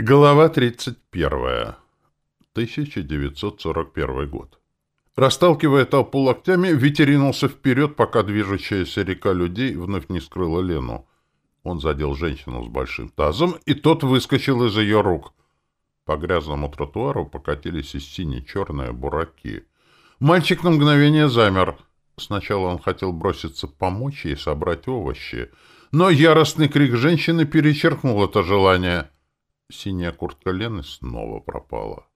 Глава 31. 1941 год. Расталкивая толпу локтями, Витя ринулся вперед, пока движущаяся река людей вновь не скрыла Лену. Он задел женщину с большим тазом, и тот выскочил из ее рук. По грязному тротуару покатились из сине-черные бураки. Мальчик на мгновение замер. Сначала он хотел броситься помочь ей собрать овощи, но яростный крик женщины перечеркнул это желание — Синяя куртка Лены снова пропала.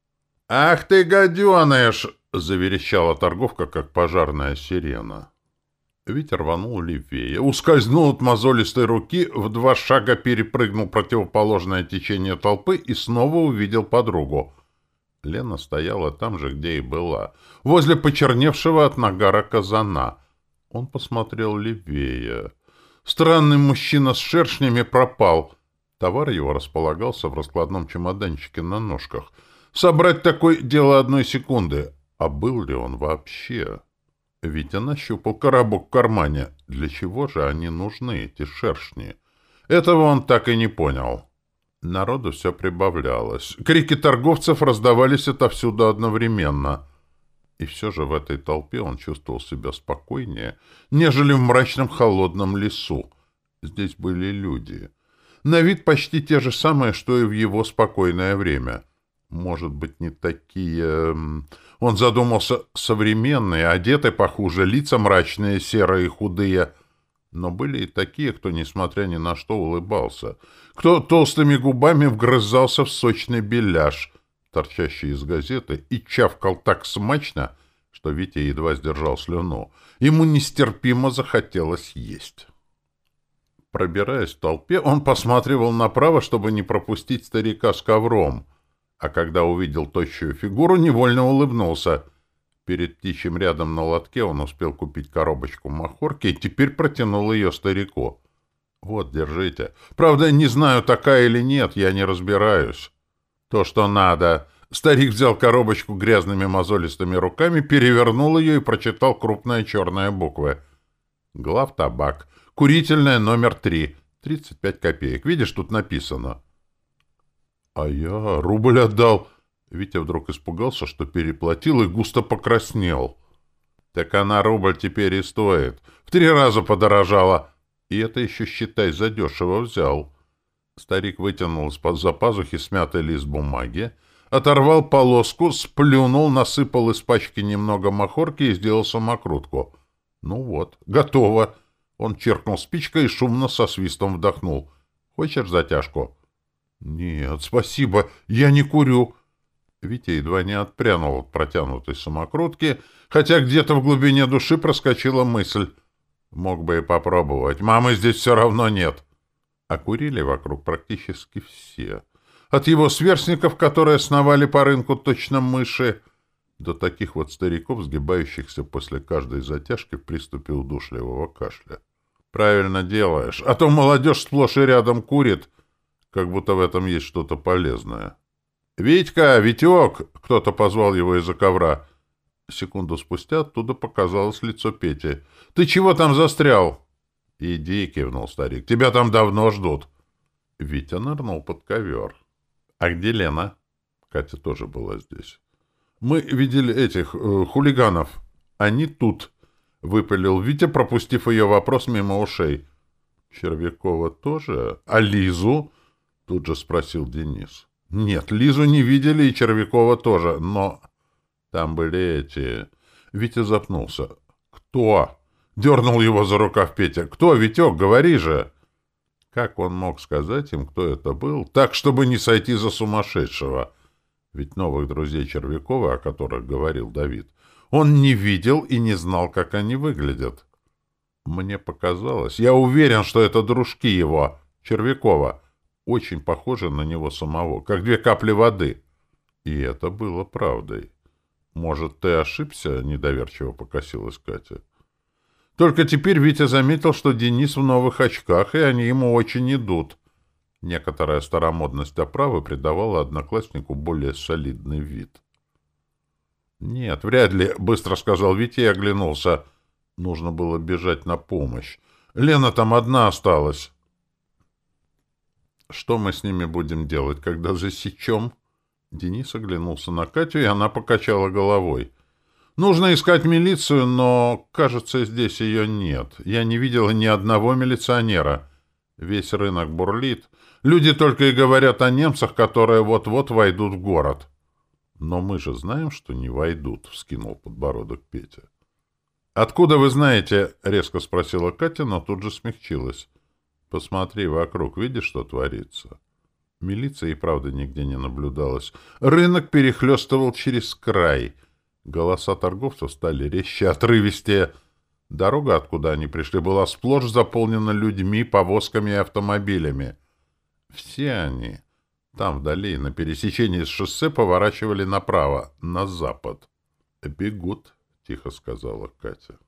«Ах ты, гаденыш!» — заверещала торговка, как пожарная сирена. Витя рванул левее, ускользнул от мозолистой руки, в два шага перепрыгнул противоположное течение толпы и снова увидел подругу. Лена стояла там же, где и была, возле почерневшего от нагара казана. Он посмотрел левее. Странный мужчина с шершнями пропал — Товар его располагался в раскладном чемоданчике на ножках. Собрать такое дело одной секунды. А был ли он вообще? Витя нащупал коробок в кармане. Для чего же они нужны, эти шершни? Этого он так и не понял. Народу все прибавлялось. Крики торговцев раздавались отовсюду одновременно. И все же в этой толпе он чувствовал себя спокойнее, нежели в мрачном холодном лесу. Здесь были люди — на вид почти те же самые, что и в его спокойное время. Может быть, не такие... Он задумался современные, одеты похуже, лица мрачные, серые, худые. Но были и такие, кто, несмотря ни на что, улыбался. Кто толстыми губами вгрызался в сочный беляш, торчащий из газеты, и чавкал так смачно, что Витя едва сдержал слюну. Ему нестерпимо захотелось есть. Пробираясь в толпе, он посматривал направо, чтобы не пропустить старика с ковром, а когда увидел тощую фигуру, невольно улыбнулся. Перед птичьим рядом на лотке он успел купить коробочку махорки и теперь протянул ее старику. «Вот, держите. Правда, не знаю, такая или нет, я не разбираюсь». «То, что надо». Старик взял коробочку грязными мозолистыми руками, перевернул ее и прочитал крупные черные буквы. «Глав табак». Курительная номер три. 35 копеек. Видишь, тут написано. А я рубль отдал. Витя вдруг испугался, что переплатил и густо покраснел. Так она рубль теперь и стоит. В три раза подорожала. И это еще, считай, задешево взял. Старик вытянул из-под пазухи смятый лист бумаги, оторвал полоску, сплюнул, насыпал из пачки немного махорки и сделал самокрутку. Ну вот, готово. Он черкнул спичкой и шумно со свистом вдохнул. «Хочешь затяжку?» «Нет, спасибо, я не курю». Витя едва не отпрянул от протянутой самокрутки, хотя где-то в глубине души проскочила мысль. Мог бы и попробовать. Мамы здесь все равно нет. А курили вокруг практически все. От его сверстников, которые сновали по рынку точно мыши, до таких вот стариков, сгибающихся после каждой затяжки в приступе удушливого кашля. Правильно делаешь. А то молодежь сплошь и рядом курит, как будто в этом есть что-то полезное. «Витька! Витек!» — кто-то позвал его из-за ковра. Секунду спустя оттуда показалось лицо Пети. «Ты чего там застрял?» «Иди», — кивнул старик. «Тебя там давно ждут». Витя нырнул под ковер. «А где Лена?» Катя тоже была здесь. «Мы видели этих э, хулиганов. Они тут». — выпалил Витя, пропустив ее вопрос мимо ушей. «Червякова тоже? А Лизу?» — тут же спросил Денис. «Нет, Лизу не видели, и Червякова тоже, но...» «Там были эти...» Витя запнулся. «Кто?» — дернул его за рукав Петя. «Кто, Витек, говори же!» Как он мог сказать им, кто это был, так, чтобы не сойти за сумасшедшего? Ведь новых друзей Червякова, о которых говорил Давид, — он не видел и не знал, как они выглядят. Мне показалось. Я уверен, что это дружки его, Червякова. Очень похожи на него самого, как две капли воды. И это было правдой. Может, ты ошибся? Недоверчиво покосилась Катя. Только теперь Витя заметил, что Денис в новых очках, и они ему очень идут. Некоторая старомодность оправы придавала однокласснику более солидный вид. «Нет, вряд ли», — быстро сказал Витя и оглянулся. Нужно было бежать на помощь. Лена там одна осталась. Что мы с ними будем делать, когда засечем? Денис оглянулся на Катю, и она покачала головой. Нужно искать милицию, но, кажется, здесь ее нет. Я не видела ни одного милиционера. Весь рынок бурлит. Люди только и говорят о немцах, которые вот-вот войдут в город. Но мы же знаем, что не войдут, — вскинул подбородок Петя. «Откуда вы знаете?» — резко спросила Катя, но тут же смягчилась. «Посмотри вокруг, видишь, что творится?» Милиции и правда нигде не наблюдалось. Рынок перехлестывал через край. Голоса торговцев стали резче, отрывистее. Дорога, откуда они пришли, была сплошь заполнена людьми, повозками и автомобилями. Все они там, вдали, на пересечении с шоссе, поворачивали направо, на запад. «Бегут», — тихо сказала Катя.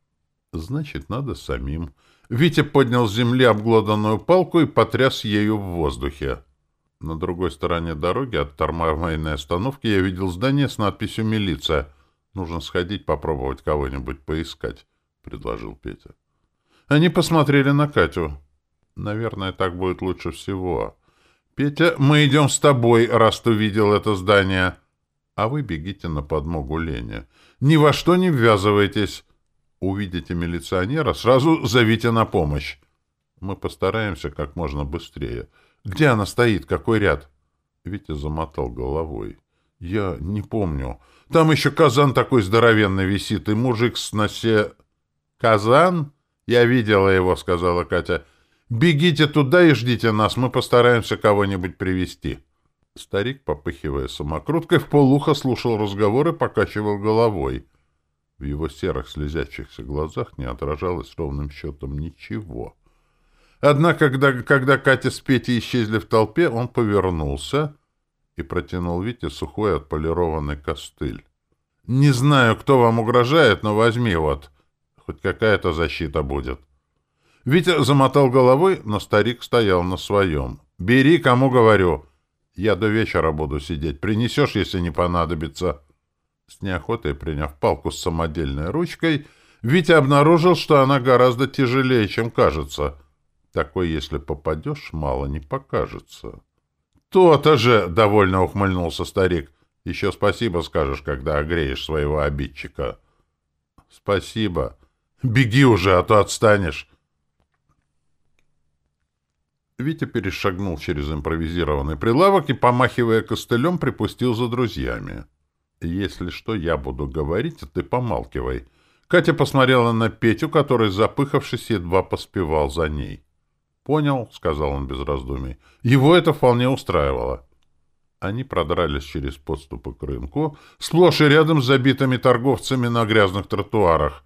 «Значит, надо самим». Витя поднял с земли обглоданную палку и потряс ею в воздухе. На другой стороне дороги от тормозной остановки я видел здание с надписью «Милиция». Нужно сходить, попробовать кого-нибудь поискать, — предложил Петя. Они посмотрели на Катю. Наверное, так будет лучше всего. «Петя, мы идем с тобой, раз ты видел это здание. А вы бегите на подмогу Лене. Ни во что не ввязывайтесь. Увидите милиционера, сразу зовите на помощь. Мы постараемся как можно быстрее. Где она стоит? Какой ряд?» Витя замотал головой. «Я не помню. Там еще казан такой здоровенный висит, и мужик с носе...» «Казан? Я видела его», — сказала Катя. Бегите туда и ждите нас, мы постараемся кого-нибудь привести. Старик, попыхивая самокруткой, в полухо слушал разговоры, покачивал головой. В его серых слезящихся глазах не отражалось ровным счетом ничего. Однако, когда, когда Катя с Петей исчезли в толпе, он повернулся и протянул Вите сухой отполированный костыль. «Не знаю, кто вам угрожает, но возьми вот. Хоть какая-то защита будет». Витя замотал головой, но старик стоял на своем. «Бери, кому говорю. Я до вечера буду сидеть. Принесешь, если не понадобится». С неохотой приняв палку с самодельной ручкой, Витя обнаружил, что она гораздо тяжелее, чем кажется. Такой, если попадешь, мало не покажется. «То-то же!» — довольно ухмыльнулся старик. «Еще спасибо скажешь, когда огреешь своего обидчика». «Спасибо. Беги уже, а то отстанешь». Витя перешагнул через импровизированный прилавок и, помахивая костылем, припустил за друзьями. «Если что, я буду говорить, а ты помалкивай». Катя посмотрела на Петю, который, запыхавшись, едва поспевал за ней. «Понял», — сказал он без раздумий. Его это вполне устраивало. Они продрались через подступы к рынку, сплошь и рядом с забитыми торговцами на грязных тротуарах.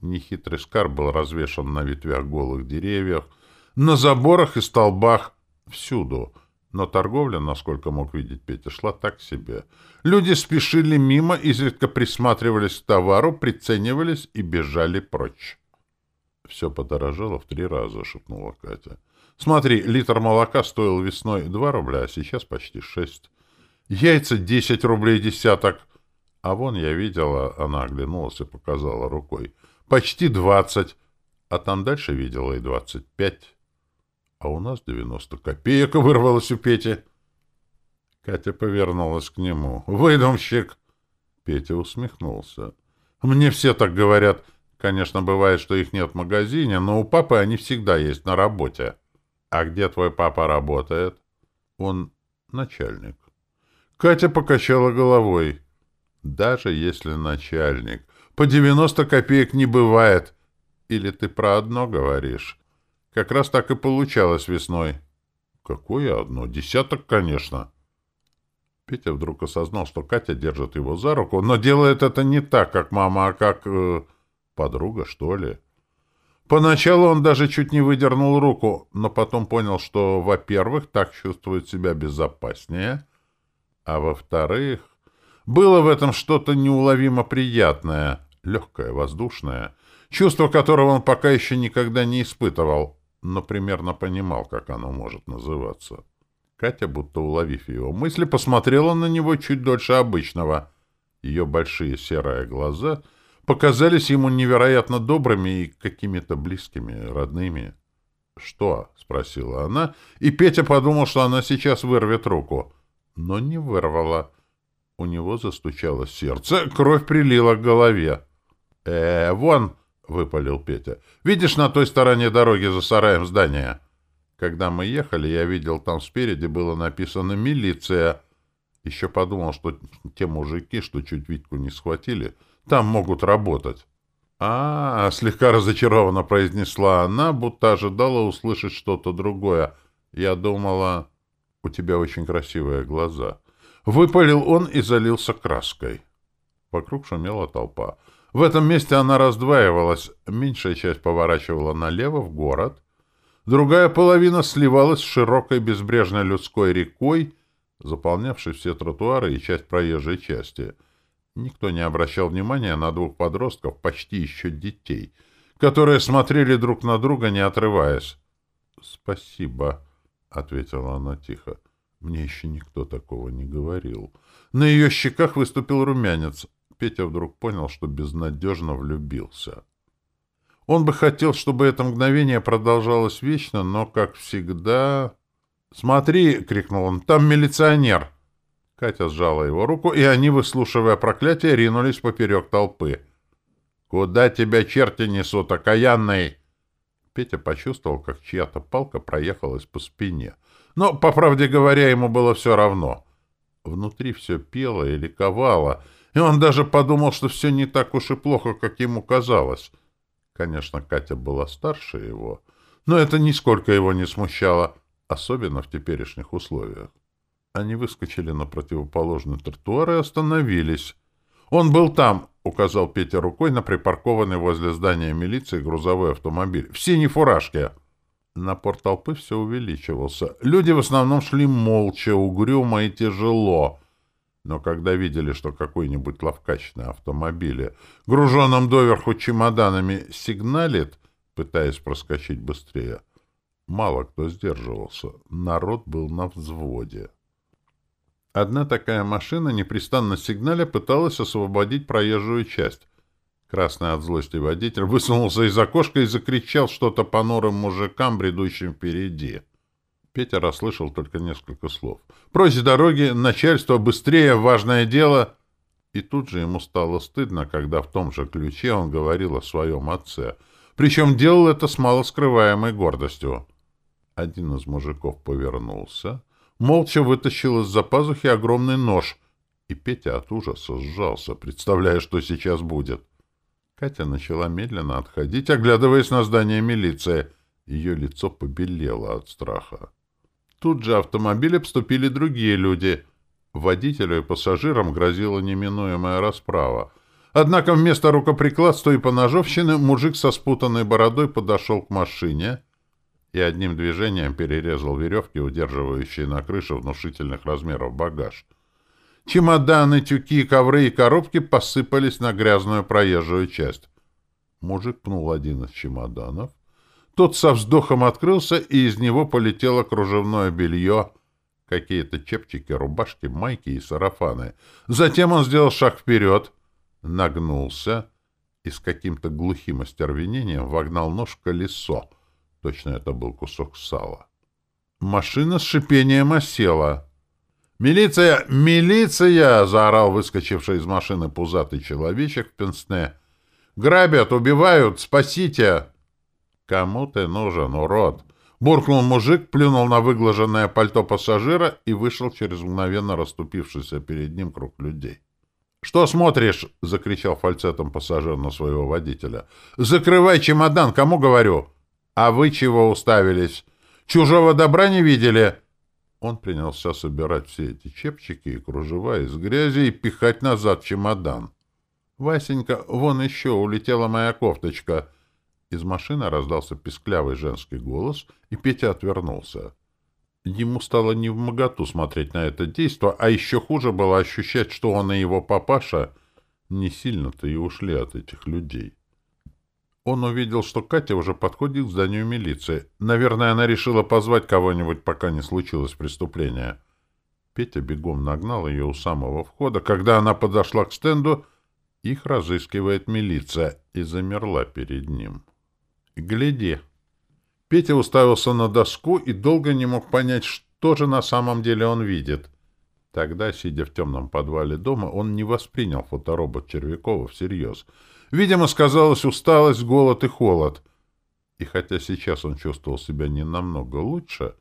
Нехитрый скарб был развешан на ветвях голых деревьев, на заборах и столбах, всюду. Но торговля, насколько мог видеть Петя, шла так себе. Люди спешили мимо, изредка присматривались к товару, приценивались и бежали прочь. «Все подорожало в три раза», — шепнула Катя. «Смотри, литр молока стоил весной два рубля, а сейчас почти шесть. Яйца десять рублей десяток. А вон я видела, она оглянулась и показала рукой, почти двадцать, а там дальше видела и двадцать пять» а у нас девяносто копеек вырвалось у Пети. Катя повернулась к нему. «Выдумщик!» Петя усмехнулся. «Мне все так говорят. Конечно, бывает, что их нет в магазине, но у папы они всегда есть на работе». «А где твой папа работает?» «Он начальник». Катя покачала головой. «Даже если начальник. По девяносто копеек не бывает. Или ты про одно говоришь?» Как раз так и получалось весной. Какое одно? Десяток, конечно. Петя вдруг осознал, что Катя держит его за руку, но делает это не так, как мама, а как... Э, подруга, что ли. Поначалу он даже чуть не выдернул руку, но потом понял, что, во-первых, так чувствует себя безопаснее, а во-вторых, было в этом что-то неуловимо приятное, легкое, воздушное, чувство которого он пока еще никогда не испытывал но примерно понимал, как оно может называться. Катя, будто уловив его мысли, посмотрела на него чуть дольше обычного. Ее большие серые глаза показались ему невероятно добрыми и какими-то близкими, родными. «Что?» — спросила она, и Петя подумал, что она сейчас вырвет руку. Но не вырвала. У него застучало сердце, кровь прилила к голове. «Э, вон!» — выпалил Петя. «Видишь на той стороне дороги за сараем здания?» Когда мы ехали, я видел, там спереди было написано «Милиция». Еще подумал, что те мужики, что чуть Витьку не схватили, там могут работать. А, слегка разочарованно произнесла она, будто ожидала услышать что-то другое. Я думала, у тебя очень красивые глаза. Выпалил он и залился краской. Вокруг шумела толпа. В этом месте она раздваивалась. Меньшая часть поворачивала налево, в город. Другая половина сливалась с широкой безбрежной людской рекой, заполнявшей все тротуары и часть проезжей части. Никто не обращал внимания на двух подростков, почти еще детей, которые смотрели друг на друга, не отрываясь. — Спасибо, — ответила она тихо. Мне еще никто такого не говорил. На ее щеках выступил румянец. Петя вдруг понял, что безнадежно влюбился. Он бы хотел, чтобы это мгновение продолжалось вечно, но, как всегда... «Смотри!» — крикнул он. «Там милиционер!» Катя сжала его руку, и они, выслушивая проклятие, ринулись поперек толпы. «Куда тебя черти несут, окаянный?» Петя почувствовал, как чья-то палка проехалась по спине. Но, по правде говоря, ему было все равно. Внутри все пело и ликовало, и он даже подумал, что все не так уж и плохо, как ему казалось. Конечно, Катя была старше его, но это нисколько его не смущало, особенно в теперешних условиях. Они выскочили на противоположный тротуар и остановились. «Он был там», — указал Петя рукой на припаркованный возле здания милиции грузовой автомобиль. «В синей фуражке». Напор толпы все увеличивался. Люди в основном шли молча, угрюмо и тяжело. Но когда видели, что какой-нибудь ловкач на автомобиле, груженном доверху чемоданами, сигналит, пытаясь проскочить быстрее, мало кто сдерживался. Народ был на взводе. Одна такая машина, непрестанно сигналя, пыталась освободить проезжую часть. Красный от злости водитель высунулся из окошка и закричал что-то по норым мужикам, бредущим впереди. Петя расслышал только несколько слов. «Прось дороги, начальство, быстрее, важное дело!» И тут же ему стало стыдно, когда в том же ключе он говорил о своем отце. Причем делал это с малоскрываемой гордостью. Один из мужиков повернулся, молча вытащил из-за пазухи огромный нож, и Петя от ужаса сжался, представляя, что сейчас будет. — Катя начала медленно отходить, оглядываясь на здание милиции. Ее лицо побелело от страха. Тут же автомобиль обступили другие люди. Водителю и пассажирам грозила неминуемая расправа. Однако вместо рукоприкладства и поножовщины мужик со спутанной бородой подошел к машине и одним движением перерезал веревки, удерживающие на крыше внушительных размеров багаж. Чемоданы, тюки, ковры и коробки посыпались на грязную проезжую часть. Мужик пнул один из чемоданов. Тот со вздохом открылся, и из него полетело кружевное белье, какие-то чепчики, рубашки, майки и сарафаны. Затем он сделал шаг вперед, нагнулся и с каким-то глухим остервенением вогнал нож в колесо. Точно это был кусок сала. Машина с шипением осела. «Милиция! Милиция!» — заорал выскочивший из машины пузатый человечек в пенсне. «Грабят, убивают! Спасите!» «Кому ты нужен, урод?» Буркнул мужик, плюнул на выглаженное пальто пассажира и вышел через мгновенно расступившийся перед ним круг людей. «Что смотришь?» — закричал фальцетом пассажир на своего водителя. «Закрывай чемодан, кому говорю?» «А вы чего уставились? Чужого добра не видели?» Он принялся собирать все эти чепчики и кружева из грязи и пихать назад чемодан. «Васенька, вон еще улетела моя кофточка!» Из машины раздался писклявый женский голос, и Петя отвернулся. Ему стало не в моготу смотреть на это действо, а еще хуже было ощущать, что он и его папаша не сильно-то и ушли от этих людей. Он увидел, что Катя уже подходит к зданию милиции. Наверное, она решила позвать кого-нибудь, пока не случилось преступление. Петя бегом нагнал ее у самого входа. Когда она подошла к стенду, их разыскивает милиция и замерла перед ним. «Гляди!» Петя уставился на доску и долго не мог понять, что же на самом деле он видит. Тогда, сидя в темном подвале дома, он не воспринял фоторобот Червякова всерьез. Видимо, сказалась усталость, голод и холод. И хотя сейчас он чувствовал себя не намного лучше,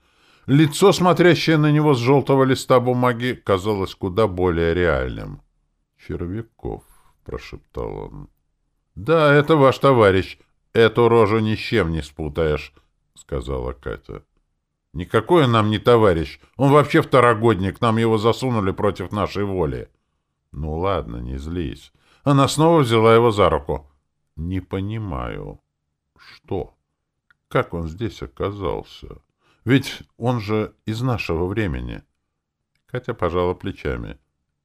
лицо, смотрящее на него с желтого листа бумаги, казалось куда более реальным. «Червяков», — прошептал он. «Да, это ваш товарищ. Эту рожу ни с чем не спутаешь», — сказала Катя. Никакой он нам не товарищ. Он вообще второгодник. Нам его засунули против нашей воли. Ну ладно, не злись. Она снова взяла его за руку. Не понимаю. Что? Как он здесь оказался? Ведь он же из нашего времени. Хотя пожала плечами.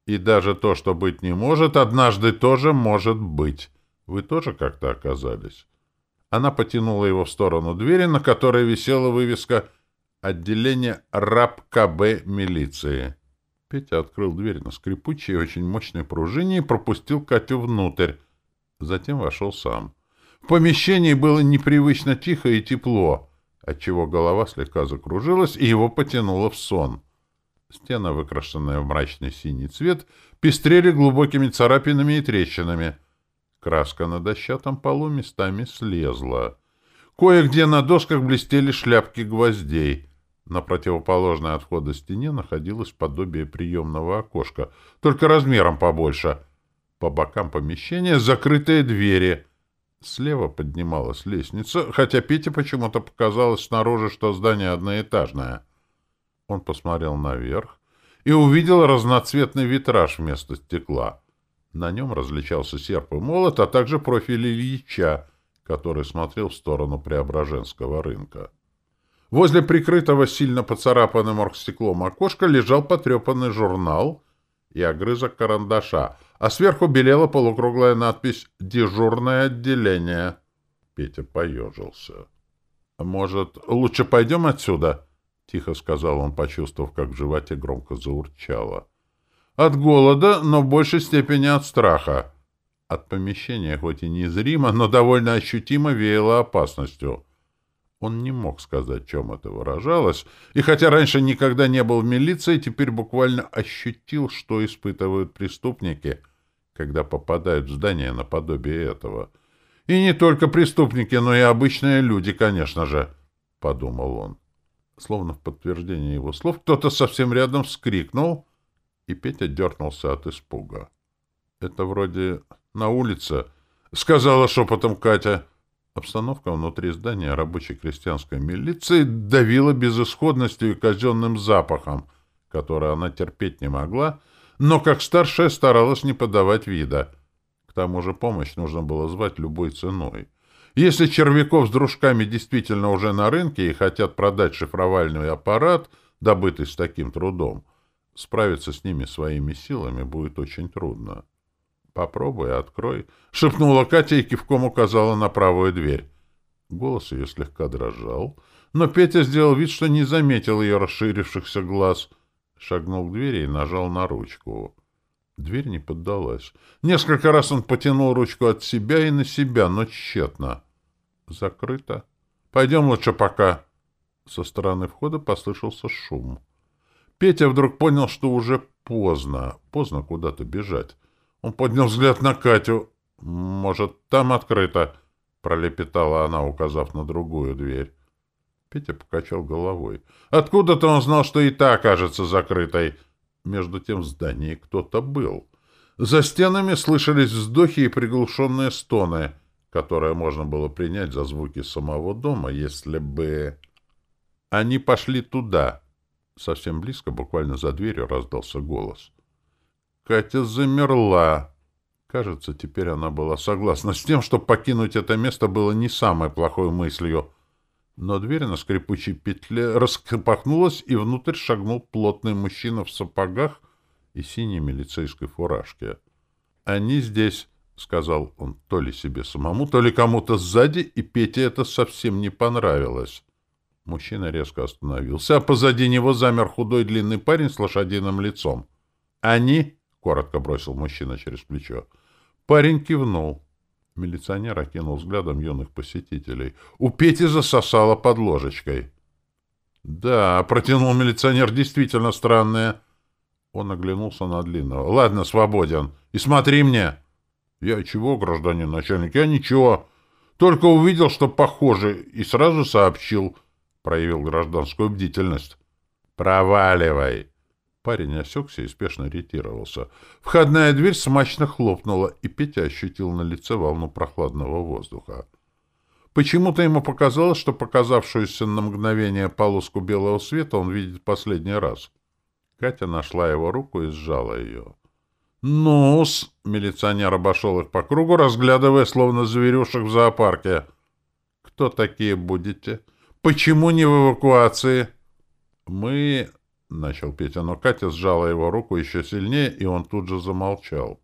И даже то, что быть не может, однажды тоже может быть. Вы тоже как-то оказались? Она потянула его в сторону двери, на которой висела вывеска Отделение РАП-КБ милиции. Петя открыл дверь на скрипучей и очень мощной пружине и пропустил Катю внутрь. Затем вошел сам. В помещении было непривычно тихо и тепло, отчего голова слегка закружилась и его потянуло в сон. Стены, выкрашенные в мрачный синий цвет, пестрели глубокими царапинами и трещинами. Краска на дощатом полу местами слезла. Кое-где на досках блестели шляпки гвоздей — на противоположной от входа стене находилось подобие приемного окошка, только размером побольше. По бокам помещения закрытые двери. Слева поднималась лестница, хотя Пете почему-то показалось снаружи, что здание одноэтажное. Он посмотрел наверх и увидел разноцветный витраж вместо стекла. На нем различался серп и молот, а также профиль Ильича, который смотрел в сторону Преображенского рынка. Возле прикрытого сильно поцарапанным оргстеклом окошка лежал потрепанный журнал и огрызок карандаша, а сверху белела полукруглая надпись «Дежурное отделение». Петя поежился. «Может, лучше пойдем отсюда?» — тихо сказал он, почувствовав, как в животе громко заурчало. «От голода, но в большей степени от страха». От помещения, хоть и незримо, но довольно ощутимо веяло опасностью — он не мог сказать, чем это выражалось, и хотя раньше никогда не был в милиции, теперь буквально ощутил, что испытывают преступники, когда попадают в здание наподобие этого. И не только преступники, но и обычные люди, конечно же, — подумал он. Словно в подтверждение его слов, кто-то совсем рядом вскрикнул, и Петя дернулся от испуга. — Это вроде на улице, — сказала шепотом Катя. — Обстановка внутри здания рабочей крестьянской милиции давила безысходностью и казенным запахом, который она терпеть не могла, но как старшая старалась не подавать вида. К тому же помощь нужно было звать любой ценой. Если Червяков с дружками действительно уже на рынке и хотят продать шифровальный аппарат, добытый с таким трудом, справиться с ними своими силами будет очень трудно. «Попробуй, открой», — шепнула Катя и кивком указала на правую дверь. Голос ее слегка дрожал, но Петя сделал вид, что не заметил ее расширившихся глаз. Шагнул к двери и нажал на ручку. Дверь не поддалась. Несколько раз он потянул ручку от себя и на себя, но тщетно. «Закрыто. Пойдем лучше пока». Со стороны входа послышался шум. Петя вдруг понял, что уже поздно. Поздно куда-то бежать. Он поднял взгляд на Катю. «Может, там открыто?» — пролепетала она, указав на другую дверь. Петя покачал головой. Откуда-то он знал, что и та окажется закрытой. Между тем в здании кто-то был. За стенами слышались вздохи и приглушенные стоны, которые можно было принять за звуки самого дома, если бы... Они пошли туда. Совсем близко, буквально за дверью, раздался голос. Катя замерла. Кажется, теперь она была согласна с тем, что покинуть это место было не самой плохой мыслью. Но дверь на скрипучей петле распахнулась, и внутрь шагнул плотный мужчина в сапогах и синей милицейской фуражке. «Они здесь», — сказал он то ли себе самому, то ли кому-то сзади, и Пете это совсем не понравилось. Мужчина резко остановился, а позади него замер худой длинный парень с лошадиным лицом. «Они?» — коротко бросил мужчина через плечо. Парень кивнул. Милиционер окинул взглядом юных посетителей. У Пети засосало под ложечкой. «Да», — протянул милиционер, — «действительно странное». Он оглянулся на Длинного. «Ладно, свободен. И смотри мне!» «Я чего, гражданин начальник? Я ничего. Только увидел, что похоже, и сразу сообщил». Проявил гражданскую бдительность. «Проваливай!» Парень осекся и спешно ретировался. Входная дверь смачно хлопнула, и Петя ощутил на лице волну прохладного воздуха. Почему-то ему показалось, что показавшуюся на мгновение полоску белого света он видит последний раз. Катя нашла его руку и сжала ее. «Ну-с!» — милиционер обошел их по кругу, разглядывая, словно зверюшек в зоопарке. «Кто такие будете? Почему не в эвакуации?» «Мы...» — начал Петя, но Катя сжала его руку еще сильнее, и он тут же замолчал.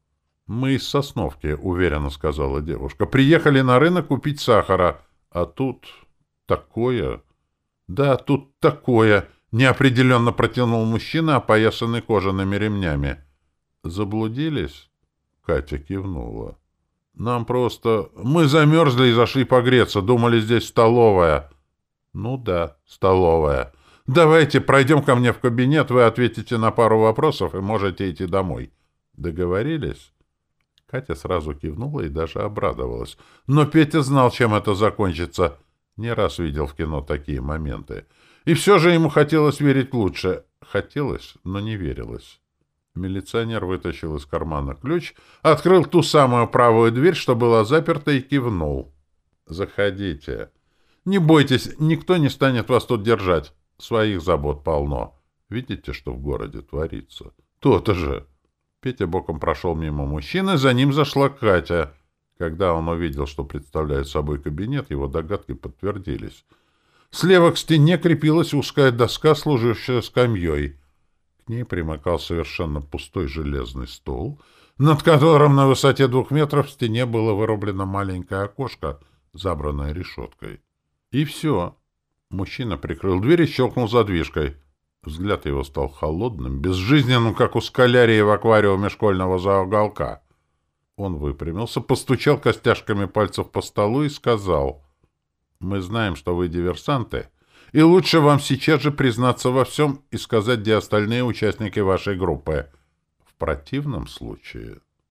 «Мы из Сосновки», — уверенно сказала девушка. «Приехали на рынок купить сахара, а тут такое...» «Да, тут такое...» — неопределенно протянул мужчина, опоясанный кожаными ремнями. «Заблудились?» — Катя кивнула. «Нам просто... Мы замерзли и зашли погреться, думали, здесь столовая». «Ну да, столовая». Давайте пройдем ко мне в кабинет, вы ответите на пару вопросов и можете идти домой. Договорились? Катя сразу кивнула и даже обрадовалась. Но Петя знал, чем это закончится. Не раз видел в кино такие моменты. И все же ему хотелось верить лучше. Хотелось, но не верилось. Милиционер вытащил из кармана ключ, открыл ту самую правую дверь, что была заперта, и кивнул. «Заходите. Не бойтесь, никто не станет вас тут держать. Своих забот полно. Видите, что в городе творится? То-то же. Петя боком прошел мимо мужчины, за ним зашла Катя. Когда он увидел, что представляет собой кабинет, его догадки подтвердились. Слева к стене крепилась узкая доска, служившая скамьей. К ней примыкал совершенно пустой железный стол, над которым на высоте двух метров в стене было вырублено маленькое окошко, забранное решеткой. И все. Мужчина прикрыл дверь и щелкнул задвижкой. Взгляд его стал холодным, безжизненным, как у скалярии в аквариуме школьного зауголка. Он выпрямился, постучал костяшками пальцев по столу и сказал, «Мы знаем, что вы диверсанты, и лучше вам сейчас же признаться во всем и сказать, где остальные участники вашей группы. В противном случае...»